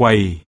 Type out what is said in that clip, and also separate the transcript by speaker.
Speaker 1: quầy.